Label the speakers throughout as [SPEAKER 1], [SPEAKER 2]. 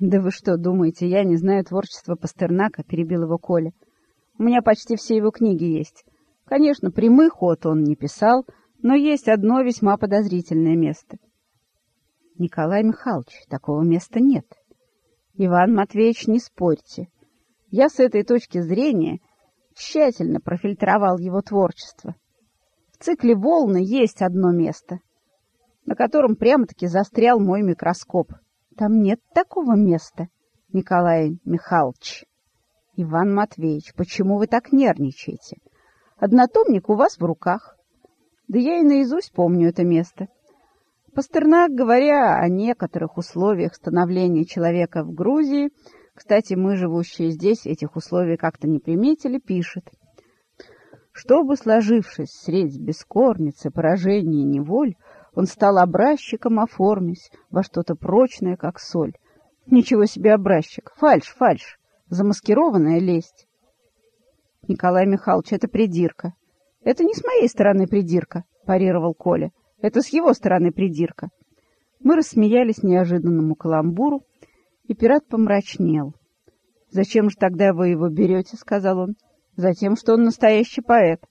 [SPEAKER 1] «Да вы что, думаете, я не знаю творчества Пастернака?» — перебил его Коля. «У меня почти все его книги есть. Конечно, прямый ход он не писал, но есть одно весьма подозрительное место». «Николай Михайлович, такого места нет». «Иван Матвеевич, не спорьте. Я с этой точки зрения тщательно профильтровал его творчество. В цикле «Волны» есть одно место, на котором прямо-таки застрял мой микроскоп. Там нет такого места, Николай Михайлович. Иван Матвеевич, почему вы так нервничаете? Однотомник у вас в руках. Да я и наизусть помню это место. Пастернак, говоря о некоторых условиях становления человека в Грузии, кстати, мы, живущие здесь, этих условий как-то не приметили, пишет. Чтобы, сложившись средь бескорницы, поражения и неволь, он стал образчиком, оформясь во что-то прочное, как соль. Ничего себе образчик! Фальш, фальш! Замаскированная лесть. Николай Михайлович, это придирка. Это не с моей стороны придирка, парировал Коля. Это с его стороны придирка. Мы рассмеялись неожиданному каламбуру, и пират помрачнел. «Зачем же тогда вы его берете?» — сказал он. «Затем, что он настоящий поэт.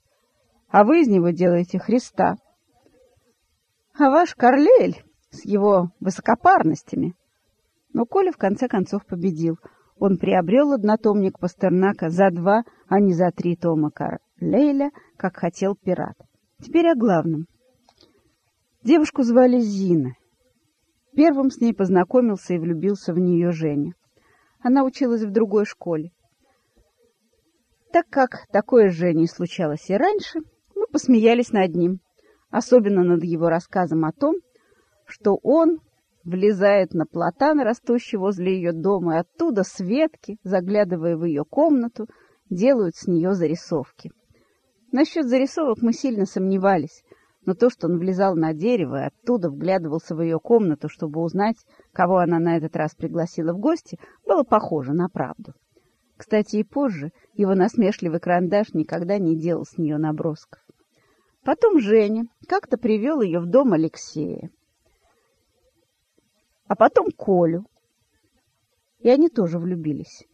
[SPEAKER 1] А вы из него делаете Христа». «А ваш Карлель с его высокопарностями...» Но Коля в конце концов победил. Он приобрел однотомник Пастернака за два, а не за три тома Карлейля, как хотел пират. Теперь о главном. Девушку звали Зина. Первым с ней познакомился и влюбился в нее Женя. Она училась в другой школе. Так как такое с Женей случалось и раньше, мы посмеялись над ним, особенно над его рассказом о том, что он влезает на платан, растущий возле ее дома, и оттуда с ветки, заглядывая в ее комнату, делают с нее зарисовки. Насчет зарисовок мы сильно сомневались, но то, что он влезал на дерево и оттуда вглядывался в ее комнату, чтобы узнать, кого она на этот раз пригласила в гости, было похоже на правду. Кстати, и позже его насмешливый карандаш никогда не делал с нее набросков. Потом Женя как-то привел ее в дом Алексея. А потом Колю. И они тоже влюбились.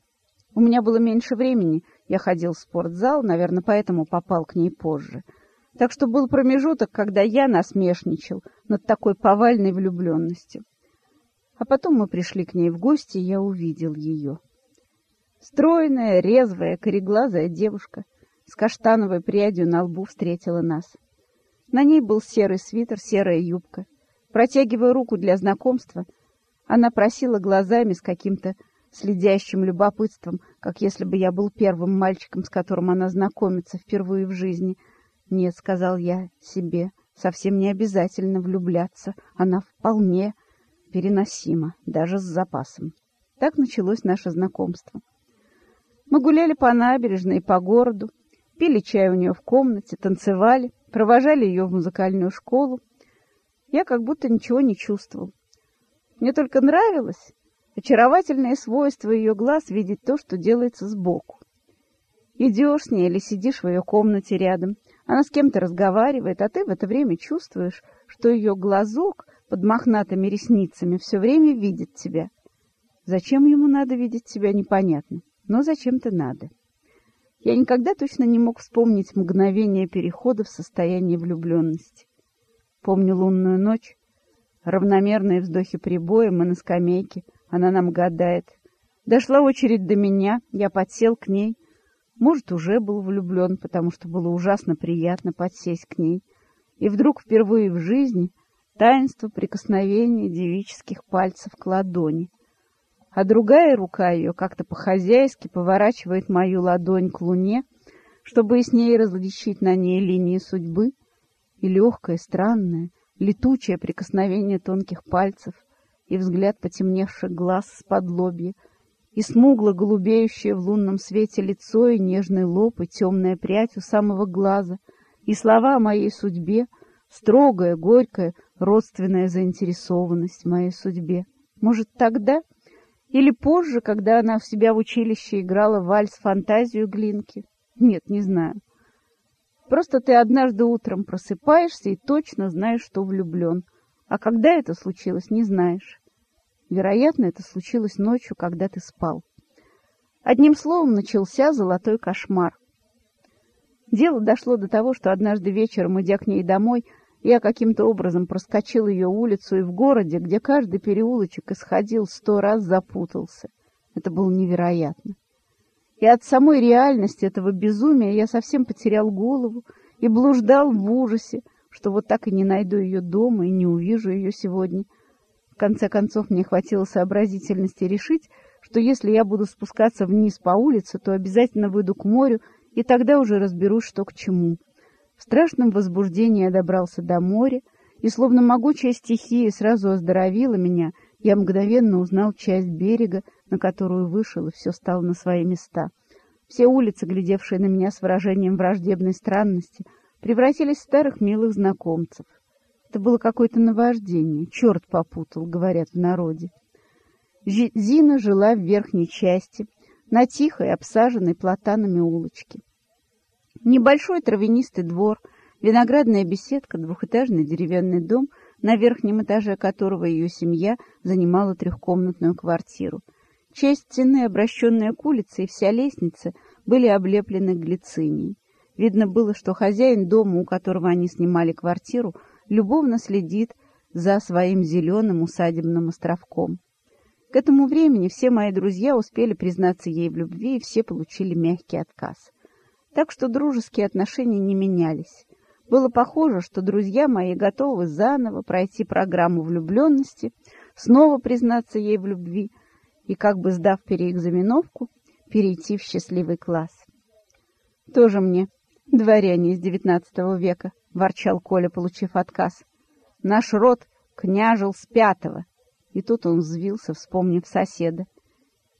[SPEAKER 1] У меня было меньше времени, я ходил в спортзал, наверное, поэтому попал к ней позже — так что был промежуток, когда я насмешничал над такой повальной влюбленностью. А потом мы пришли к ней в гости, и я увидел ее. Стройная, резвая, кореглазая девушка с каштановой прядью на лбу встретила нас. На ней был серый свитер, серая юбка. Протягивая руку для знакомства, она просила глазами с каким-то следящим любопытством, как если бы я был первым мальчиком, с которым она знакомится впервые в жизни — «Нет», — сказал я себе, — «совсем не обязательно влюбляться. Она вполне переносима, даже с запасом». Так началось наше знакомство. Мы гуляли по набережной и по городу, пили чай у нее в комнате, танцевали, провожали ее в музыкальную школу. Я как будто ничего не чувствовал. Мне только нравилось очаровательное свойство ее глаз видеть то, что делается сбоку. Идешь с ней или сидишь в ее комнате рядом, она с кем-то разговаривает, а ты в это время чувствуешь, что ее глазок под мохнатыми ресницами все время видит тебя. Зачем ему надо видеть тебя, непонятно, но зачем-то надо. Я никогда точно не мог вспомнить мгновение перехода в состояние влюбленности. Помню лунную ночь, равномерные вздохи прибоя, мы на скамейке, она нам гадает. Дошла очередь до меня, я подсел к ней — может, уже был влюблен, потому что было ужасно приятно подсесть к ней. И вдруг впервые в жизни таинство прикосновения девических пальцев к ладони. А другая рука ее как-то по-хозяйски поворачивает мою ладонь к луне, чтобы с ней различить на ней линии судьбы, и легкое, странное, летучее прикосновение тонких пальцев, и взгляд потемневших глаз с-под лобья — и смугло-голубеющее в лунном свете лицо, и нежный лоб, и темная прядь у самого глаза, и слова о моей судьбе, строгая, горькая, родственная заинтересованность в моей судьбе. Может, тогда или позже, когда она в себя в училище играла вальс-фантазию Глинки? Нет, не знаю. Просто ты однажды утром просыпаешься и точно знаешь, что влюблен. А когда это случилось, не знаешь. Вероятно, это случилось ночью, когда ты спал. Одним словом, начался золотой кошмар. Дело дошло до того, что однажды вечером, идя к ней домой, я каким-то образом проскочил ее улицу и в городе, где каждый переулочек исходил, сто раз запутался. Это было невероятно. И от самой реальности этого безумия я совсем потерял голову и блуждал в ужасе, что вот так и не найду ее дома и не увижу ее сегодня. В конце концов, мне хватило сообразительности решить, что если я буду спускаться вниз по улице, то обязательно выйду к морю, и тогда уже разберусь, что к чему. В страшном возбуждении я добрался до моря, и словно могучая стихия сразу оздоровила меня, я мгновенно узнал часть берега, на которую вышел, и все стало на свои места. Все улицы, глядевшие на меня с выражением враждебной странности, превратились в старых милых знакомцев. Это было какое-то наваждение, черт попутал, говорят в народе. Зина жила в верхней части, на тихой, обсаженной платанами улочке. Небольшой травянистый двор, виноградная беседка, двухэтажный деревянный дом, на верхнем этаже которого ее семья занимала трехкомнатную квартиру. Часть стены, обращенная к улице, и вся лестница были облеплены глицинией. Видно было, что хозяин дома, у которого они снимали квартиру, любовно следит за своим зеленым усадебным островком. К этому времени все мои друзья успели признаться ей в любви, и все получили мягкий отказ. Так что дружеские отношения не менялись. Было похоже, что друзья мои готовы заново пройти программу влюбленности, снова признаться ей в любви и, как бы сдав переэкзаменовку, перейти в счастливый класс. Тоже мне дворяне из девятнадцатого века, — ворчал Коля, получив отказ. Наш род княжил с пятого. И тут он взвился, вспомнив соседа.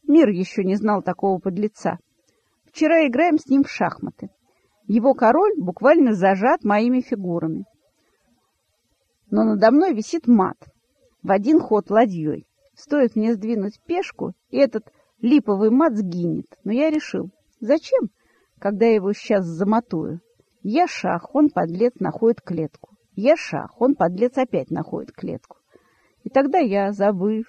[SPEAKER 1] Мир еще не знал такого подлеца. Вчера играем с ним в шахматы. Его король буквально зажат моими фигурами. Но надо мной висит мат. В один ход ладьей. Стоит мне сдвинуть пешку, и этот липовый мат сгинет. Но я решил, зачем, когда я его сейчас замотую? Я шах, он, подлец, находит клетку. Я шах, он, подлец, опять находит клетку. И тогда я, забыв,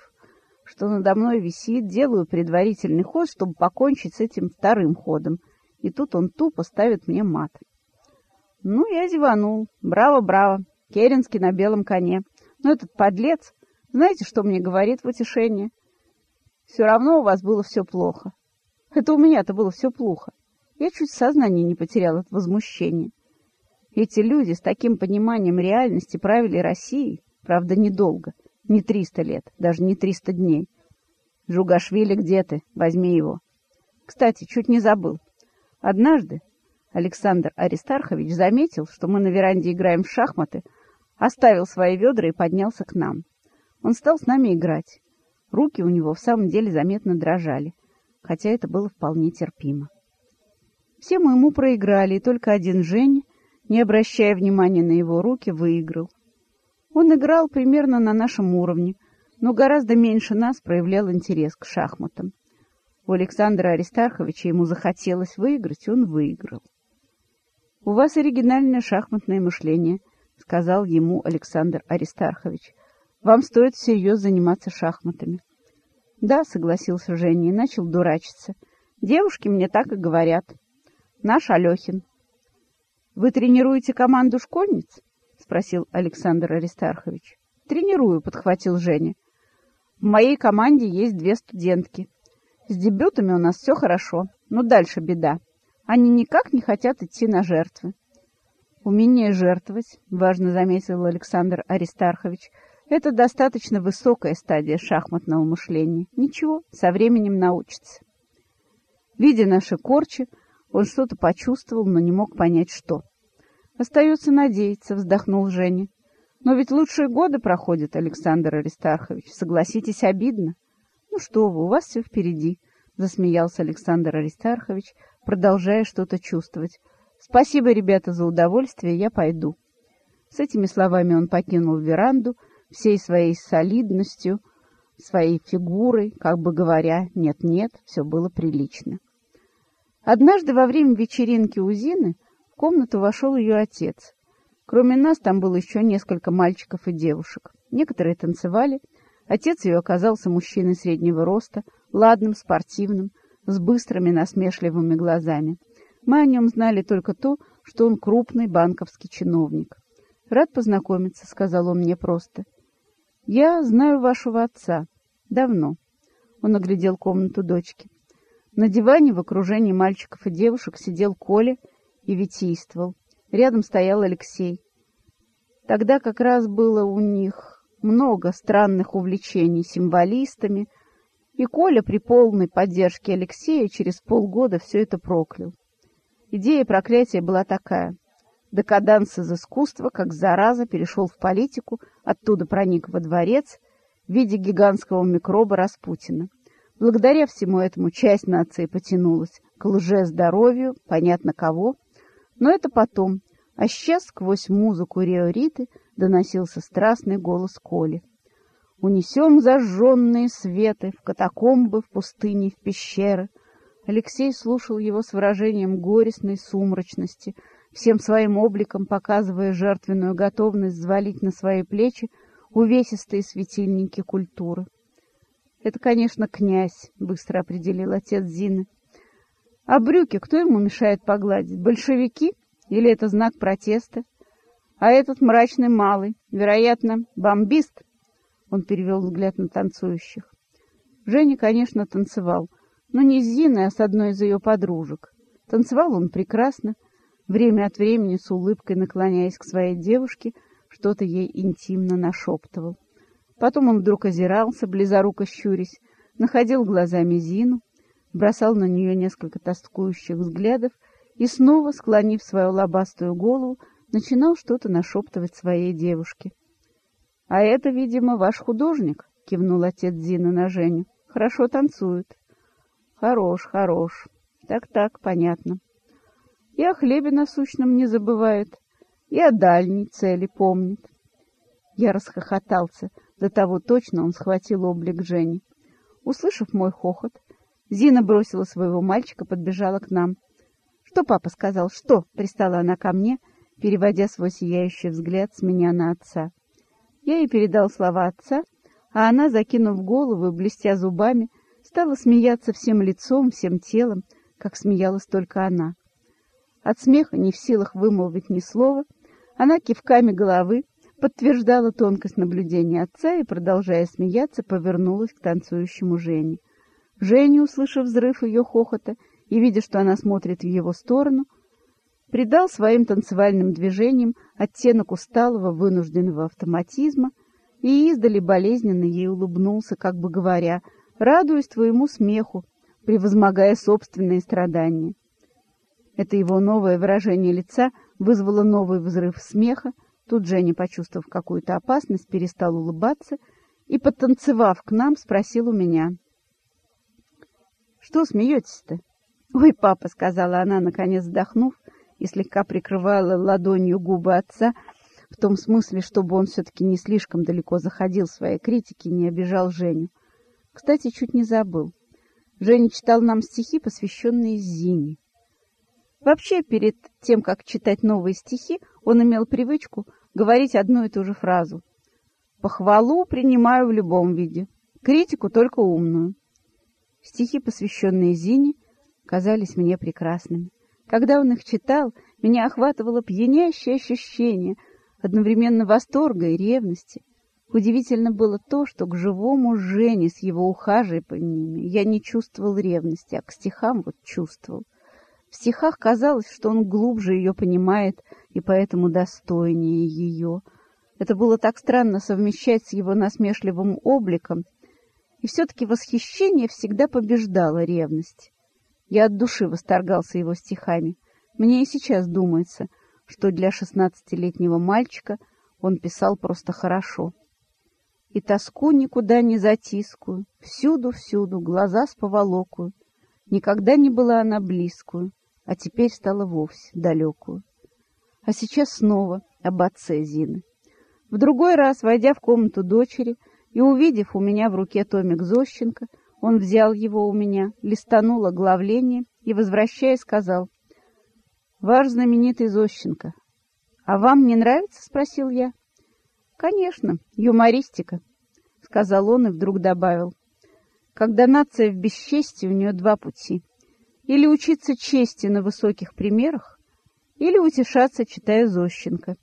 [SPEAKER 1] что надо мной висит, делаю предварительный ход, чтобы покончить с этим вторым ходом. И тут он тупо ставит мне мат. Ну, я зеванул. Браво, браво. Керенский на белом коне. Но этот подлец, знаете, что мне говорит в утешение? Все равно у вас было все плохо. Это у меня-то было все плохо. Я чуть сознание не потерял от возмущения. Эти люди с таким пониманием реальности правили Россией, правда, недолго — не триста лет, даже не триста дней. Жугашвили, где ты? Возьми его. Кстати, чуть не забыл. Однажды Александр Аристархович заметил, что мы на веранде играем в шахматы, оставил свои ведра и поднялся к нам. Он стал с нами играть. Руки у него в самом деле заметно дрожали, хотя это было вполне терпимо. Все мы ему проиграли, и только один Женя, не обращая внимания на его руки, выиграл. Он играл примерно на нашем уровне, но гораздо меньше нас проявлял интерес к шахматам. У Александра Аристарховича ему захотелось выиграть, он выиграл. — У вас оригинальное шахматное мышление, — сказал ему Александр Аристархович. — Вам стоит всерьез заниматься шахматами. — Да, — согласился Женя и начал дурачиться. — Девушки мне так и говорят. Наш Алехин. — Вы тренируете команду школьниц? Спросил Александр Аристархович. Тренирую, подхватил Женя. В моей команде есть две студентки. С дебютами у нас все хорошо, но дальше беда. Они никак не хотят идти на жертвы. Умение жертвовать, важно заметил Александр Аристархович, это достаточно высокая стадия шахматного мышления. Ничего, со временем научится. Видя наши корчи, он что-то почувствовал, но не мог понять, что. Остается надеяться, вздохнул Женя. Но ведь лучшие годы проходят, Александр Аристархович. Согласитесь, обидно. Ну что вы, у вас все впереди, засмеялся Александр Аристархович, продолжая что-то чувствовать. Спасибо, ребята, за удовольствие, я пойду. С этими словами он покинул веранду всей своей солидностью, своей фигурой, как бы говоря, нет-нет, все было прилично. Однажды во время вечеринки у Зины в комнату вошел ее отец. Кроме нас там было еще несколько мальчиков и девушек. Некоторые танцевали, Отец ее оказался мужчиной среднего роста, ладным, спортивным, с быстрыми насмешливыми глазами. Мы о нем знали только то, что он крупный банковский чиновник. «Рад познакомиться», — сказал он мне просто. «Я знаю вашего отца. Давно». Он оглядел комнату дочки. На диване в окружении мальчиков и девушек сидел Коля и витийствовал. Рядом стоял Алексей. Тогда как раз было у них много странных увлечений символистами, и Коля при полной поддержке Алексея через полгода все это проклял. Идея проклятия была такая. Декаданс из искусства, как зараза, перешел в политику, оттуда проник во дворец в виде гигантского микроба Распутина. Благодаря всему этому часть нации потянулась к лже-здоровью, понятно кого, но это потом, а сейчас сквозь музыку Риориты доносился страстный голос Коли. «Унесем зажженные светы в катакомбы, в пустыне, в пещеры». Алексей слушал его с выражением горестной сумрачности, всем своим обликом показывая жертвенную готовность взвалить на свои плечи увесистые светильники культуры. «Это, конечно, князь», — быстро определил отец Зины. «А брюки кто ему мешает погладить? Большевики?» Или это знак протеста? А этот мрачный малый, вероятно, бомбист? Он перевел взгляд на танцующих. Женя, конечно, танцевал, но не с Зиной, а с одной из ее подружек. Танцевал он прекрасно, время от времени с улыбкой наклоняясь к своей девушке, что-то ей интимно нашептывал. Потом он вдруг озирался, близоруко щурясь, находил глазами Зину, бросал на нее несколько тоскующих взглядов и снова, склонив свою лобастую голову, начинал что-то нашептывать своей девушке. — А это, видимо, ваш художник, — кивнул отец Зины на Женю. — Хорошо танцует. — Хорош, хорош. Так-так, понятно. И о хлебе насущном не забывает, и о дальней цели помнит. Я расхохотался, до того точно он схватил облик Жени. Услышав мой хохот, Зина бросила своего мальчика, подбежала к нам — «Что папа сказал? Что?» — пристала она ко мне, переводя свой сияющий взгляд с меня на отца. Я ей передал слова отца, а она, закинув голову и блестя зубами, стала смеяться всем лицом, всем телом, как смеялась только она. От смеха, не в силах вымолвить ни слова, она кивками головы подтверждала тонкость наблюдения отца и, продолжая смеяться, повернулась к танцующему Жене. Женя, услышав взрыв ее хохота, и, видя, что она смотрит в его сторону, придал своим танцевальным движениям оттенок усталого, вынужденного автоматизма и издали болезненно ей улыбнулся, как бы говоря, радуясь твоему смеху, превозмогая собственные страдания. Это его новое выражение лица вызвало новый взрыв смеха, тут Женя, почувствовав какую-то опасность, перестал улыбаться и, подтанцевав к нам, спросил у меня. — Что смеетесь-то? «Ой, папа», — сказала она, наконец вздохнув, и слегка прикрывала ладонью губы отца, в том смысле, чтобы он все-таки не слишком далеко заходил в своей критике и не обижал Женю. Кстати, чуть не забыл. Женя читал нам стихи, посвященные Зине. Вообще, перед тем, как читать новые стихи, он имел привычку говорить одну и ту же фразу. «Похвалу принимаю в любом виде, критику только умную». Стихи, посвященные Зине, — казались мне прекрасными. Когда он их читал, меня охватывало пьянящее ощущение одновременно восторга и ревности. Удивительно было то, что к живому Жене с его ухаживаниями я не чувствовал ревности, а к стихам вот чувствовал. В стихах казалось, что он глубже ее понимает и поэтому достойнее ее. Это было так странно совмещать с его насмешливым обликом, и все-таки восхищение всегда побеждало ревность. Я от души восторгался его стихами. Мне и сейчас думается, что для шестнадцатилетнего мальчика он писал просто хорошо. И тоску никуда не затискую, всюду-всюду глаза с поволокую. Никогда не была она близкую, а теперь стала вовсе далекую. А сейчас снова об отце Зины. В другой раз, войдя в комнату дочери и увидев у меня в руке томик Зощенко, он взял его у меня, листанул оглавление и, возвращаясь, сказал, «Ваш знаменитый Зощенко». «А вам не нравится?» — спросил я. «Конечно, юмористика. Сказал он и вдруг добавил. Когда нация в бесчестии, у нее два пути. Или учиться чести на высоких примерах, или утешаться, читая Зощенко.